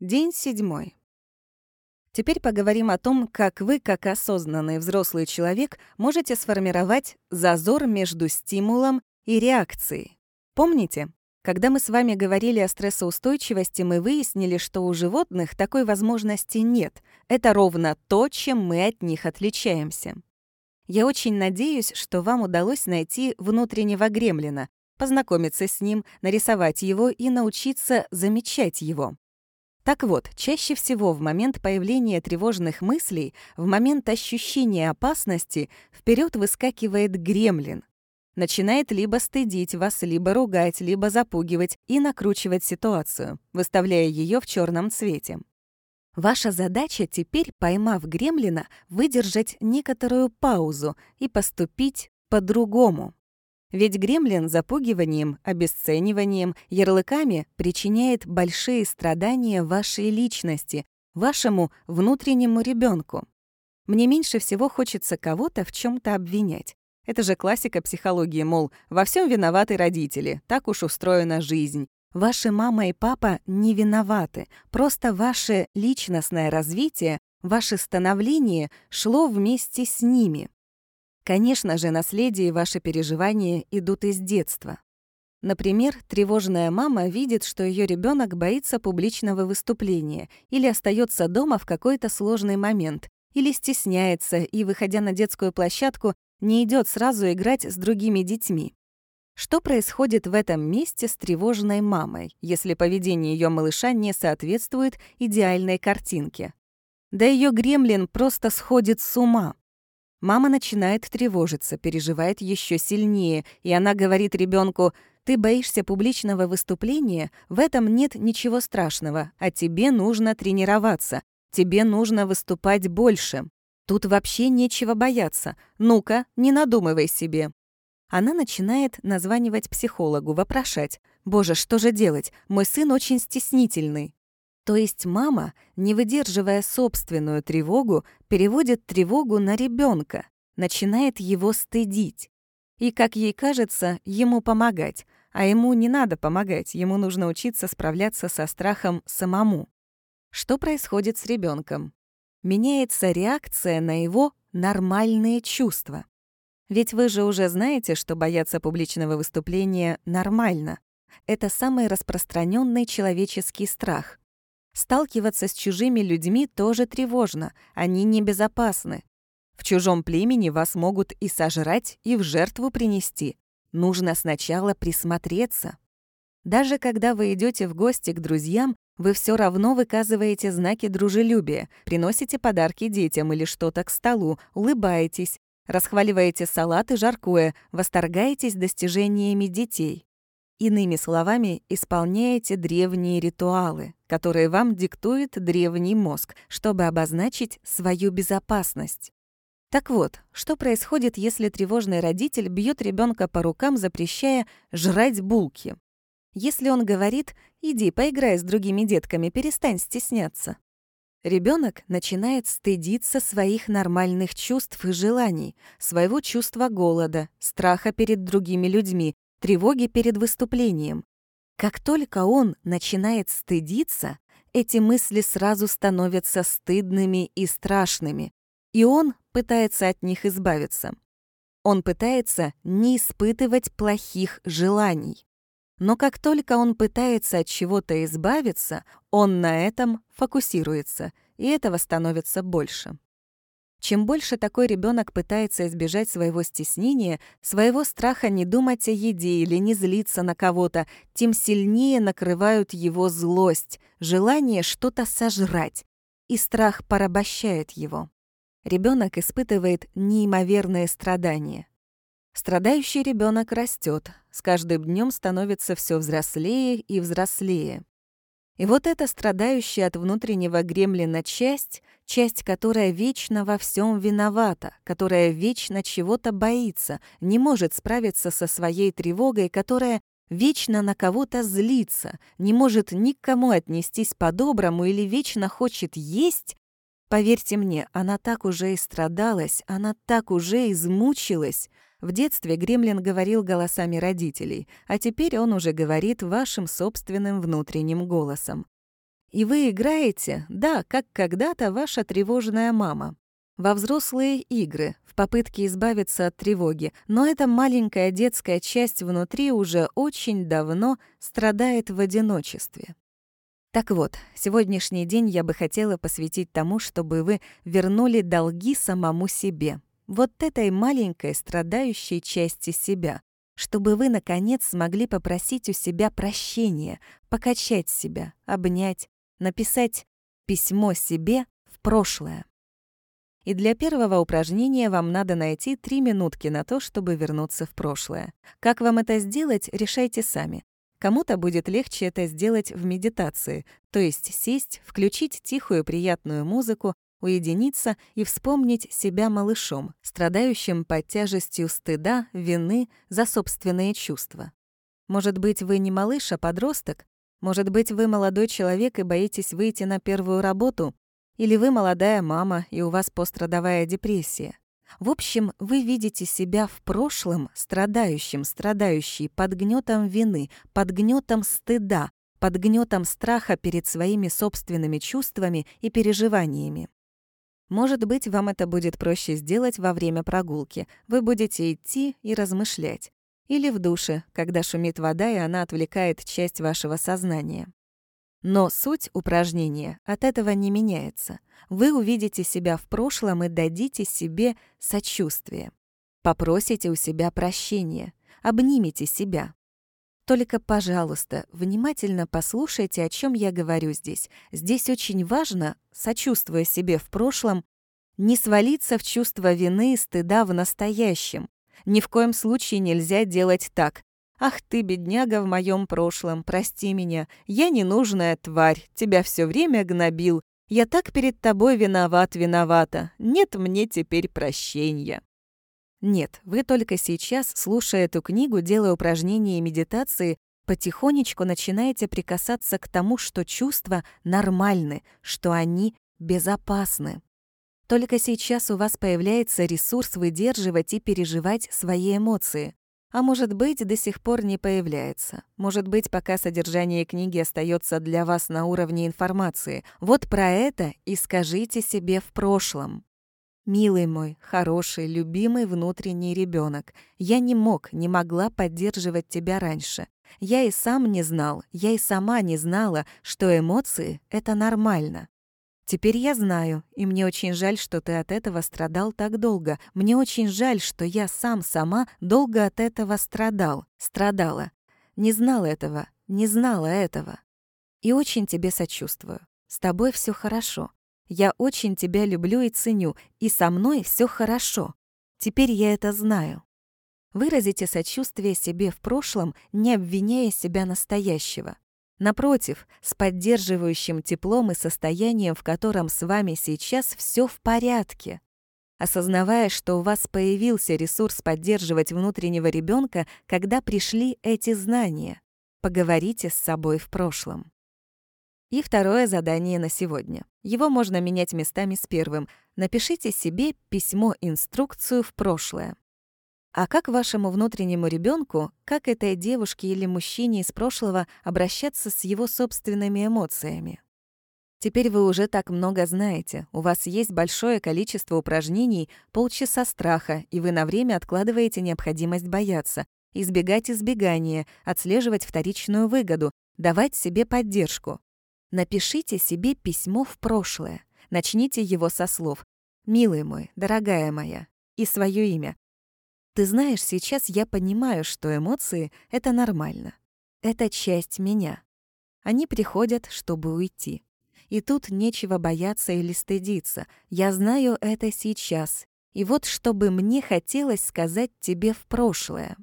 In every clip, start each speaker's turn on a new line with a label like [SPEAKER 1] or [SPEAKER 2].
[SPEAKER 1] День седьмой. Теперь поговорим о том, как вы, как осознанный взрослый человек, можете сформировать зазор между стимулом и реакцией. Помните, когда мы с вами говорили о стрессоустойчивости, мы выяснили, что у животных такой возможности нет. Это ровно то, чем мы от них отличаемся. Я очень надеюсь, что вам удалось найти внутреннего гремлина, познакомиться с ним, нарисовать его и научиться замечать его. Так вот, чаще всего в момент появления тревожных мыслей, в момент ощущения опасности, вперед выскакивает гремлин. Начинает либо стыдить вас, либо ругать, либо запугивать и накручивать ситуацию, выставляя ее в черном цвете. Ваша задача теперь, поймав гремлина, выдержать некоторую паузу и поступить по-другому. Ведь гремлин запугиванием, обесцениванием, ярлыками причиняет большие страдания вашей личности, вашему внутреннему ребенку. Мне меньше всего хочется кого-то в чем то обвинять. Это же классика психологии, мол, во всем виноваты родители, так уж устроена жизнь. Ваши мама и папа не виноваты, просто ваше личностное развитие, ваше становление шло вместе с ними. Конечно же, наследие и ваши переживания идут из детства. Например, тревожная мама видит, что ее ребенок боится публичного выступления или остается дома в какой-то сложный момент, или стесняется и, выходя на детскую площадку, не идет сразу играть с другими детьми. Что происходит в этом месте с тревожной мамой, если поведение ее малыша не соответствует идеальной картинке? Да ее гремлин просто сходит с ума. Мама начинает тревожиться, переживает еще сильнее, и она говорит ребенку: «Ты боишься публичного выступления? В этом нет ничего страшного, а тебе нужно тренироваться, тебе нужно выступать больше. Тут вообще нечего бояться. Ну-ка, не надумывай себе». Она начинает названивать психологу, вопрошать. «Боже, что же делать? Мой сын очень стеснительный». То есть мама, не выдерживая собственную тревогу, переводит тревогу на ребенка, начинает его стыдить. И, как ей кажется, ему помогать. А ему не надо помогать, ему нужно учиться справляться со страхом самому. Что происходит с ребенком? Меняется реакция на его нормальные чувства. Ведь вы же уже знаете, что бояться публичного выступления нормально. Это самый распространенный человеческий страх. Сталкиваться с чужими людьми тоже тревожно, они небезопасны. В чужом племени вас могут и сожрать, и в жертву принести. Нужно сначала присмотреться. Даже когда вы идете в гости к друзьям, вы все равно выказываете знаки дружелюбия, приносите подарки детям или что-то к столу, улыбаетесь, расхваливаете салат и жаркое, восторгаетесь достижениями детей. Иными словами, исполняете древние ритуалы, которые вам диктует древний мозг, чтобы обозначить свою безопасность. Так вот, что происходит, если тревожный родитель бьет ребенка по рукам, запрещая жрать булки? Если он говорит «иди, поиграй с другими детками, перестань стесняться». Ребенок начинает стыдиться своих нормальных чувств и желаний, своего чувства голода, страха перед другими людьми, тревоги перед выступлением. Как только он начинает стыдиться, эти мысли сразу становятся стыдными и страшными, и он пытается от них избавиться. Он пытается не испытывать плохих желаний. Но как только он пытается от чего-то избавиться, он на этом фокусируется, и этого становится больше. Чем больше такой ребенок пытается избежать своего стеснения, своего страха не думать о еде или не злиться на кого-то, тем сильнее накрывают его злость, желание что-то сожрать, и страх порабощает его. Ребенок испытывает неимоверное страдание. Страдающий ребенок растет, с каждым днем становится все взрослее и взрослее. И вот эта страдающая от внутреннего гремлина часть, часть, которая вечно во всем виновата, которая вечно чего-то боится, не может справиться со своей тревогой, которая вечно на кого-то злится, не может никому отнестись по-доброму или вечно хочет есть, поверьте мне, она так уже и страдалась, она так уже измучилась, в детстве Гремлин говорил голосами родителей, а теперь он уже говорит вашим собственным внутренним голосом. И вы играете, да, как когда-то ваша тревожная мама, во взрослые игры, в попытке избавиться от тревоги, но эта маленькая детская часть внутри уже очень давно страдает в одиночестве. Так вот, сегодняшний день я бы хотела посвятить тому, чтобы вы вернули долги самому себе. Вот этой маленькой страдающей части себя, чтобы вы, наконец, смогли попросить у себя прощения, покачать себя, обнять, написать письмо себе в прошлое. И для первого упражнения вам надо найти три минутки на то, чтобы вернуться в прошлое. Как вам это сделать, решайте сами. Кому-то будет легче это сделать в медитации, то есть сесть, включить тихую приятную музыку, уединиться и вспомнить себя малышом, страдающим под тяжестью стыда, вины за собственные чувства. Может быть, вы не малыш, а подросток? Может быть, вы молодой человек и боитесь выйти на первую работу? Или вы молодая мама, и у вас пострадовая депрессия? В общем, вы видите себя в прошлом страдающим, страдающей под гнетом вины, под гнетом стыда, под гнетом страха перед своими собственными чувствами и переживаниями. Может быть, вам это будет проще сделать во время прогулки. Вы будете идти и размышлять. Или в душе, когда шумит вода, и она отвлекает часть вашего сознания. Но суть упражнения от этого не меняется. Вы увидите себя в прошлом и дадите себе сочувствие. Попросите у себя прощения, обнимите себя. Только, пожалуйста, внимательно послушайте, о чем я говорю здесь. Здесь очень важно, сочувствуя себе в прошлом, не свалиться в чувство вины и стыда в настоящем. Ни в коем случае нельзя делать так. Ах ты, бедняга в моем прошлом, прости меня. Я ненужная тварь, тебя все время гнобил. Я так перед тобой виноват, виновата. Нет мне теперь прощения. Нет, вы только сейчас, слушая эту книгу, делая упражнения и медитации, потихонечку начинаете прикасаться к тому, что чувства нормальны, что они безопасны. Только сейчас у вас появляется ресурс выдерживать и переживать свои эмоции. А может быть, до сих пор не появляется. Может быть, пока содержание книги остается для вас на уровне информации. Вот про это и скажите себе в прошлом. «Милый мой, хороший, любимый внутренний ребенок, я не мог, не могла поддерживать тебя раньше. Я и сам не знал, я и сама не знала, что эмоции — это нормально. Теперь я знаю, и мне очень жаль, что ты от этого страдал так долго. Мне очень жаль, что я сам сама долго от этого страдал, страдала. Не знал этого, не знала этого. И очень тебе сочувствую. С тобой все хорошо. Я очень тебя люблю и ценю, и со мной все хорошо. Теперь я это знаю. Выразите сочувствие себе в прошлом, не обвиняя себя настоящего. Напротив, с поддерживающим теплом и состоянием, в котором с вами сейчас все в порядке. Осознавая, что у вас появился ресурс поддерживать внутреннего ребенка, когда пришли эти знания. Поговорите с собой в прошлом. И второе задание на сегодня. Его можно менять местами с первым. Напишите себе письмо-инструкцию в прошлое. А как вашему внутреннему ребенку, как этой девушке или мужчине из прошлого обращаться с его собственными эмоциями? Теперь вы уже так много знаете, у вас есть большое количество упражнений, полчаса страха, и вы на время откладываете необходимость бояться, избегать избегания, отслеживать вторичную выгоду, давать себе поддержку. Напишите себе письмо в прошлое. Начните его со слов «Милый мой, дорогая моя» и свое имя. Ты знаешь, сейчас я понимаю, что эмоции — это нормально. Это часть меня. Они приходят, чтобы уйти. И тут нечего бояться или стыдиться. Я знаю это сейчас. И вот что бы мне хотелось сказать тебе в прошлое.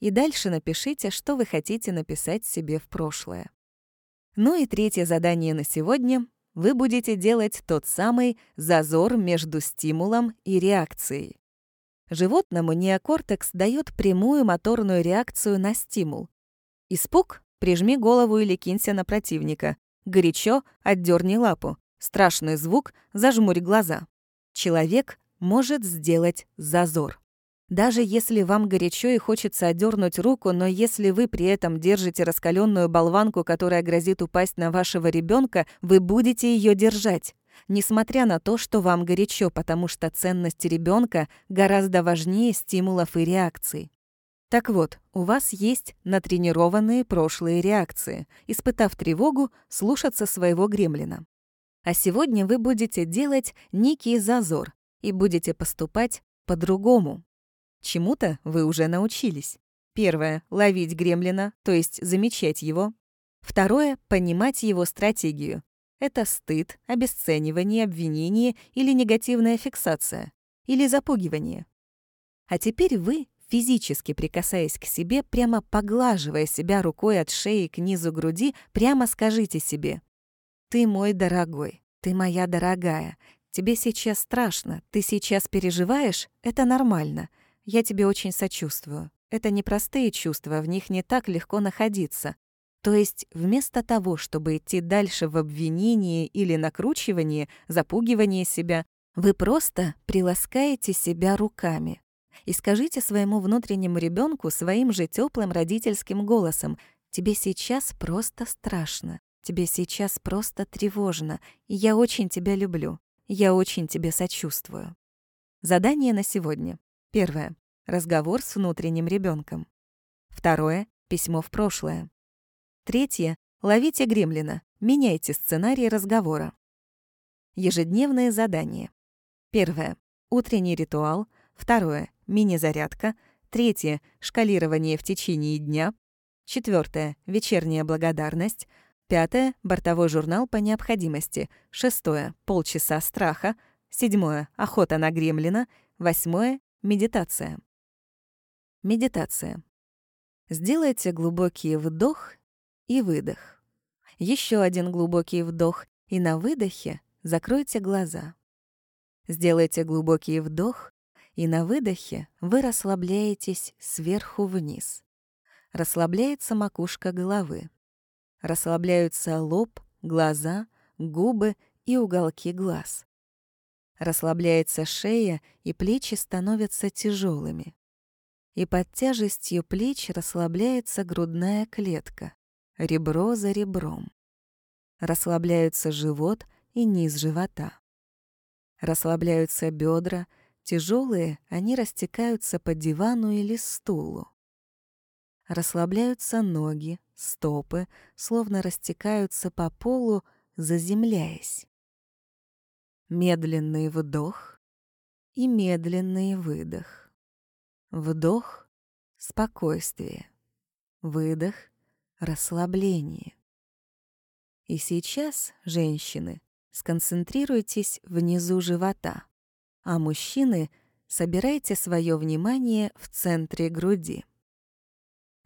[SPEAKER 1] И дальше напишите, что вы хотите написать себе в прошлое. Ну и третье задание на сегодня. Вы будете делать тот самый зазор между стимулом и реакцией. Животному неокортекс дает прямую моторную реакцию на стимул. Испуг — прижми голову или кинься на противника. Горячо — отдерни лапу. Страшный звук — зажмурь глаза. Человек может сделать зазор. Даже если вам горячо и хочется отдернуть руку, но если вы при этом держите раскаленную болванку, которая грозит упасть на вашего ребенка, вы будете ее держать. Несмотря на то, что вам горячо, потому что ценность ребенка гораздо важнее стимулов и реакций. Так вот, у вас есть натренированные прошлые реакции, испытав тревогу, слушаться своего гремлина. А сегодня вы будете делать некий зазор и будете поступать по-другому. Чему-то вы уже научились. Первое — ловить гремлина, то есть замечать его. Второе — понимать его стратегию. Это стыд, обесценивание, обвинение или негативная фиксация, или запугивание. А теперь вы физически прикасаясь к себе, прямо поглаживая себя рукой от шеи к низу груди, прямо скажите себе «Ты мой дорогой, ты моя дорогая, тебе сейчас страшно, ты сейчас переживаешь, это нормально, я тебе очень сочувствую. Это непростые чувства, в них не так легко находиться. То есть вместо того, чтобы идти дальше в обвинении или накручивании, запугивании себя, вы просто приласкаете себя руками, и скажите своему внутреннему ребенку своим же теплым родительским голосом «Тебе сейчас просто страшно, тебе сейчас просто тревожно, я очень тебя люблю, я очень тебе сочувствую». Задание на сегодня. Первое. Разговор с внутренним ребенком. Второе. Письмо в прошлое. Третье. Ловите гремлина. Меняйте сценарий разговора. Ежедневные задания. Первое. Утренний ритуал. Второе мини-зарядка. Третье — шкалирование в течение дня. Четвертое — вечерняя благодарность. Пятое — бортовой журнал по необходимости. Шестое — полчаса страха. Седьмое — охота на гремлина. Восьмое — медитация. Медитация. Сделайте глубокий вдох и выдох. Еще один глубокий вдох, и на выдохе закройте глаза. Сделайте глубокий вдох и на выдохе вы расслабляетесь сверху вниз. Расслабляется макушка головы. Расслабляются лоб, глаза, губы и уголки глаз. Расслабляется шея, и плечи становятся тяжелыми. И под тяжестью плеч расслабляется грудная клетка, ребро за ребром. Расслабляются живот и низ живота. Расслабляются бедра, Тяжелые, они растекаются по дивану или стулу. Расслабляются ноги, стопы, словно растекаются по полу, заземляясь. Медленный вдох и медленный выдох. Вдох — спокойствие. Выдох — расслабление. И сейчас, женщины, сконцентрируйтесь внизу живота а мужчины собирайте свое внимание в центре груди.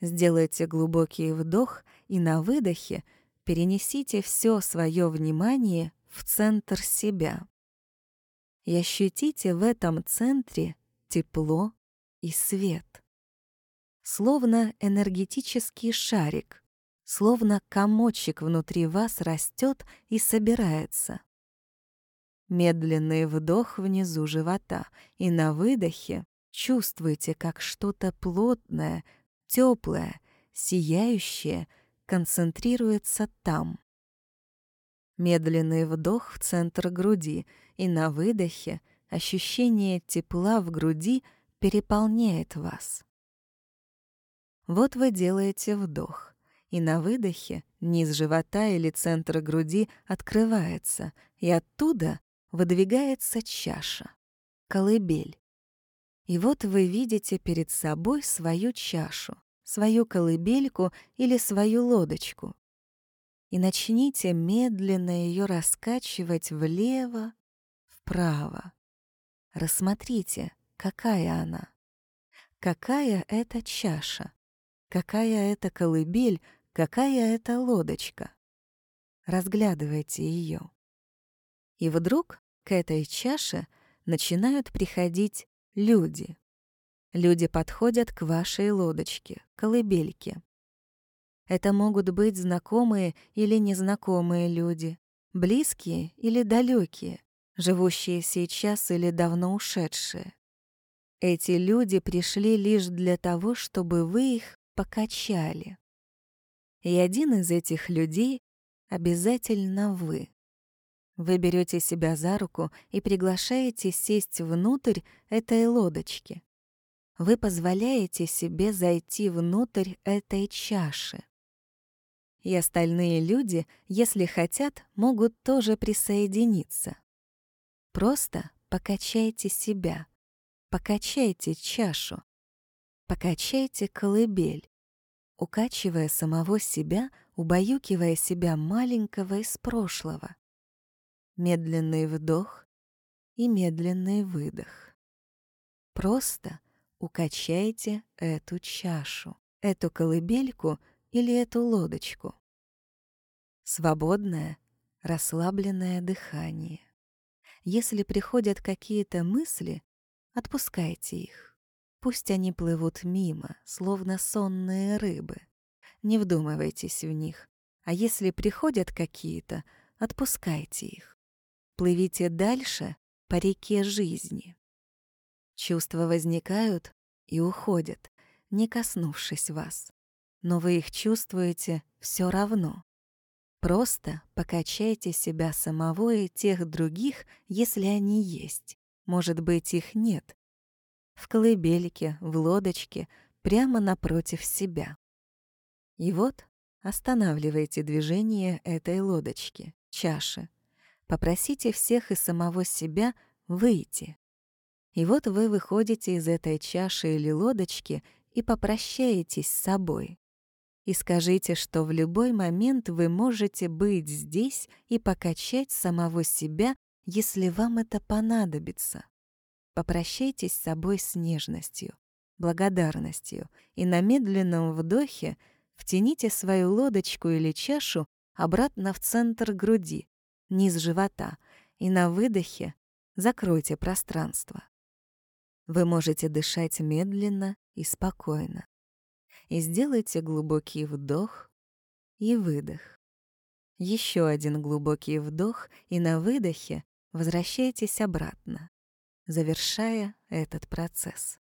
[SPEAKER 1] Сделайте глубокий вдох и на выдохе перенесите все свое внимание в центр себя. И ощутите в этом центре тепло и свет. Словно энергетический шарик, словно комочек внутри вас растет и собирается. Медленный вдох внизу живота, и на выдохе чувствуйте, как что-то плотное, теплое, сияющее концентрируется там. Медленный вдох в центр груди, и на выдохе ощущение тепла в груди переполняет вас. Вот вы делаете вдох, и на выдохе низ живота или центр груди открывается, и оттуда выдвигается чаша, колыбель. И вот вы видите перед собой свою чашу, свою колыбельку или свою лодочку. И начните медленно ее раскачивать влево, вправо. Рассмотрите, какая она. Какая это чаша, какая это колыбель, какая это лодочка. Разглядывайте ее. И вдруг к этой чаше начинают приходить люди. Люди подходят к вашей лодочке, колыбельке. Это могут быть знакомые или незнакомые люди, близкие или далекие, живущие сейчас или давно ушедшие. Эти люди пришли лишь для того, чтобы вы их покачали. И один из этих людей обязательно вы. Вы берете себя за руку и приглашаете сесть внутрь этой лодочки. Вы позволяете себе зайти внутрь этой чаши. И остальные люди, если хотят, могут тоже присоединиться. Просто покачайте себя, покачайте чашу, покачайте колыбель, укачивая самого себя, убаюкивая себя маленького из прошлого. Медленный вдох и медленный выдох. Просто укачайте эту чашу, эту колыбельку или эту лодочку. Свободное, расслабленное дыхание. Если приходят какие-то мысли, отпускайте их. Пусть они плывут мимо, словно сонные рыбы. Не вдумывайтесь в них. А если приходят какие-то, отпускайте их. Плывите дальше по реке жизни. Чувства возникают и уходят, не коснувшись вас. Но вы их чувствуете все равно. Просто покачайте себя самого и тех других, если они есть. Может быть, их нет. В колыбельке, в лодочке, прямо напротив себя. И вот останавливайте движение этой лодочки, чаши, Попросите всех и самого себя выйти. И вот вы выходите из этой чаши или лодочки и попрощаетесь с собой. И скажите, что в любой момент вы можете быть здесь и покачать самого себя, если вам это понадобится. Попрощайтесь с собой с нежностью, благодарностью и на медленном вдохе втяните свою лодочку или чашу обратно в центр груди, низ живота, и на выдохе закройте пространство. Вы можете дышать медленно и спокойно. И сделайте глубокий вдох и выдох. Еще один глубокий вдох, и на выдохе возвращайтесь обратно, завершая этот процесс.